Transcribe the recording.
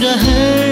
The her